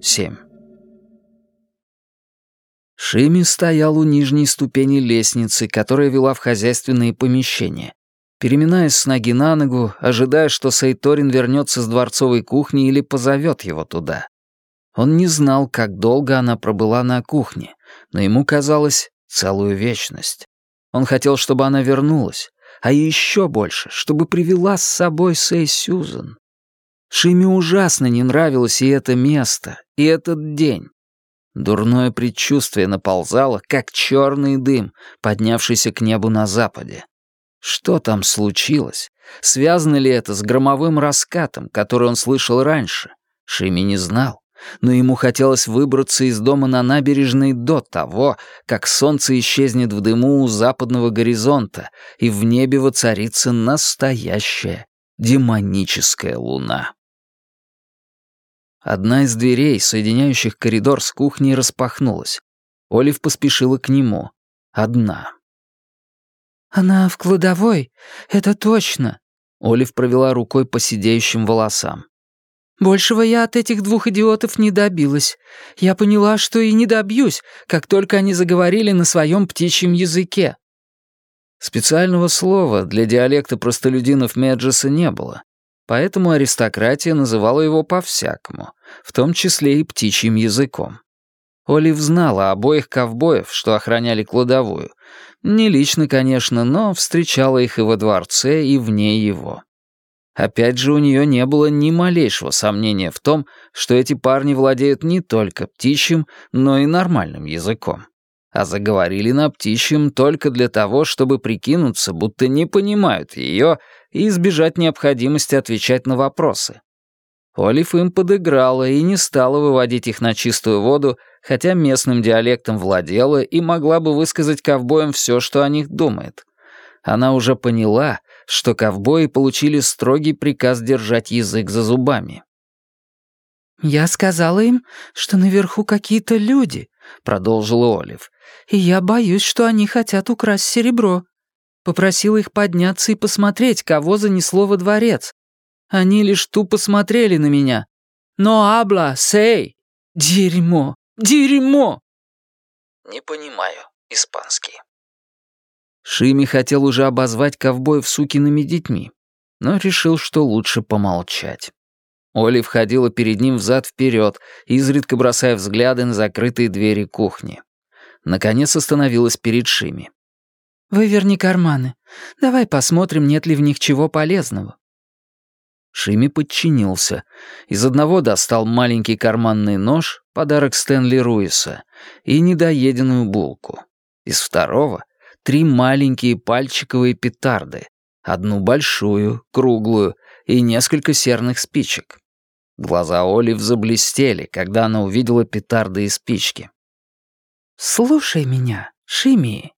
7. Шими стоял у нижней ступени лестницы, которая вела в хозяйственные помещения, переминаясь с ноги на ногу, ожидая, что Сейторин вернется с дворцовой кухни или позовет его туда. Он не знал, как долго она пробыла на кухне, но ему казалось целую вечность. Он хотел, чтобы она вернулась, а еще больше, чтобы привела с собой Сэй Сьюзен. Шиме ужасно не нравилось и это место, и этот день. Дурное предчувствие наползало, как черный дым, поднявшийся к небу на западе. Что там случилось? Связано ли это с громовым раскатом, который он слышал раньше? Шими не знал, но ему хотелось выбраться из дома на набережной до того, как солнце исчезнет в дыму у западного горизонта, и в небе воцарится настоящая демоническая луна. Одна из дверей, соединяющих коридор с кухней, распахнулась. Олив поспешила к нему. Одна. «Она в кладовой, это точно», — Олив провела рукой по сидеющим волосам. «Большего я от этих двух идиотов не добилась. Я поняла, что и не добьюсь, как только они заговорили на своем птичьем языке». Специального слова для диалекта простолюдинов Меджеса не было, поэтому аристократия называла его по-всякому, в том числе и птичьим языком. Олив знала обоих ковбоев, что охраняли кладовую. Не лично, конечно, но встречала их и во дворце, и вне его. Опять же, у нее не было ни малейшего сомнения в том, что эти парни владеют не только птичьим, но и нормальным языком. А заговорили на птичьем только для того, чтобы прикинуться, будто не понимают ее и избежать необходимости отвечать на вопросы. Олив им подыграла и не стала выводить их на чистую воду, хотя местным диалектом владела и могла бы высказать ковбоям все, что о них думает. Она уже поняла, что ковбои получили строгий приказ держать язык за зубами. «Я сказала им, что наверху какие-то люди», — продолжила Олив, «и я боюсь, что они хотят украсть серебро. Попросила их подняться и посмотреть, кого занесло во дворец. Они лишь тупо смотрели на меня. Но абла, сей! Дерьмо! Дерьмо!» «Не понимаю испанский». Шими хотел уже обозвать ковбоев сукиными детьми, но решил, что лучше помолчать. Оли входила перед ним взад-вперед, изредка бросая взгляды на закрытые двери кухни. Наконец остановилась перед Шими. «Выверни карманы. Давай посмотрим, нет ли в них чего полезного». Шими подчинился. Из одного достал маленький карманный нож, подарок Стэнли Руиса, и недоеденную булку. Из второго — три маленькие пальчиковые петарды, одну большую, круглую и несколько серных спичек. Глаза Олив заблестели, когда она увидела петарды и спички. «Слушай меня, Шими»,